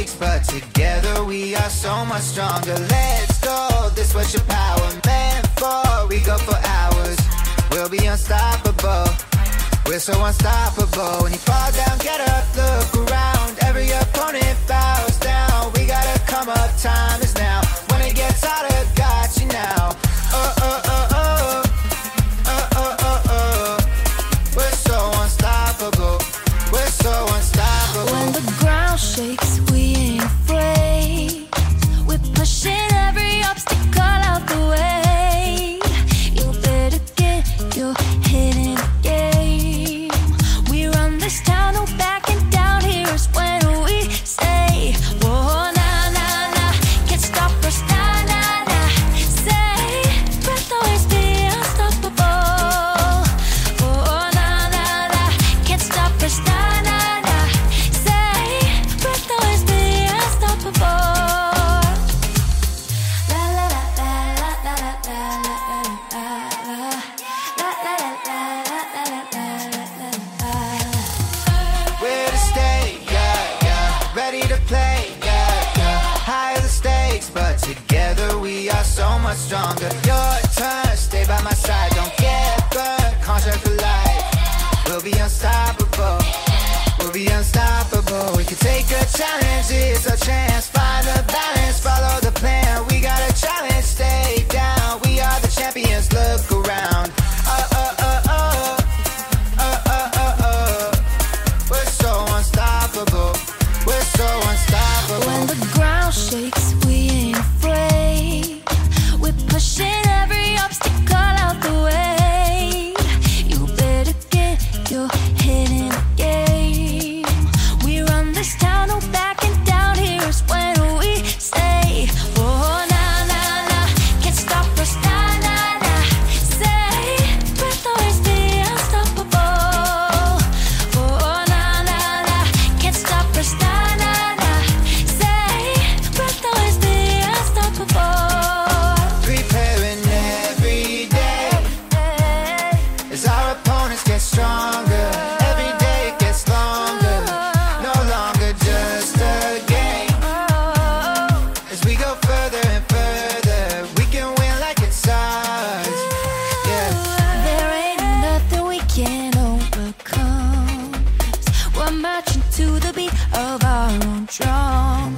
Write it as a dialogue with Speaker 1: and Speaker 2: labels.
Speaker 1: mistakes, but together we are so much stronger. Let's go, this was your power meant for. We go for hours, we'll be unstoppable. We're so unstoppable. When you fall down, get up, look around. Every opponent bows. Stronger. Your turn, stay by my side. Don't get burned, contract for life. We'll be unstoppable. We'll be unstoppable. We can take a challenge, it's our chance.
Speaker 2: Can overcome. We're marching to the beat of our own drum.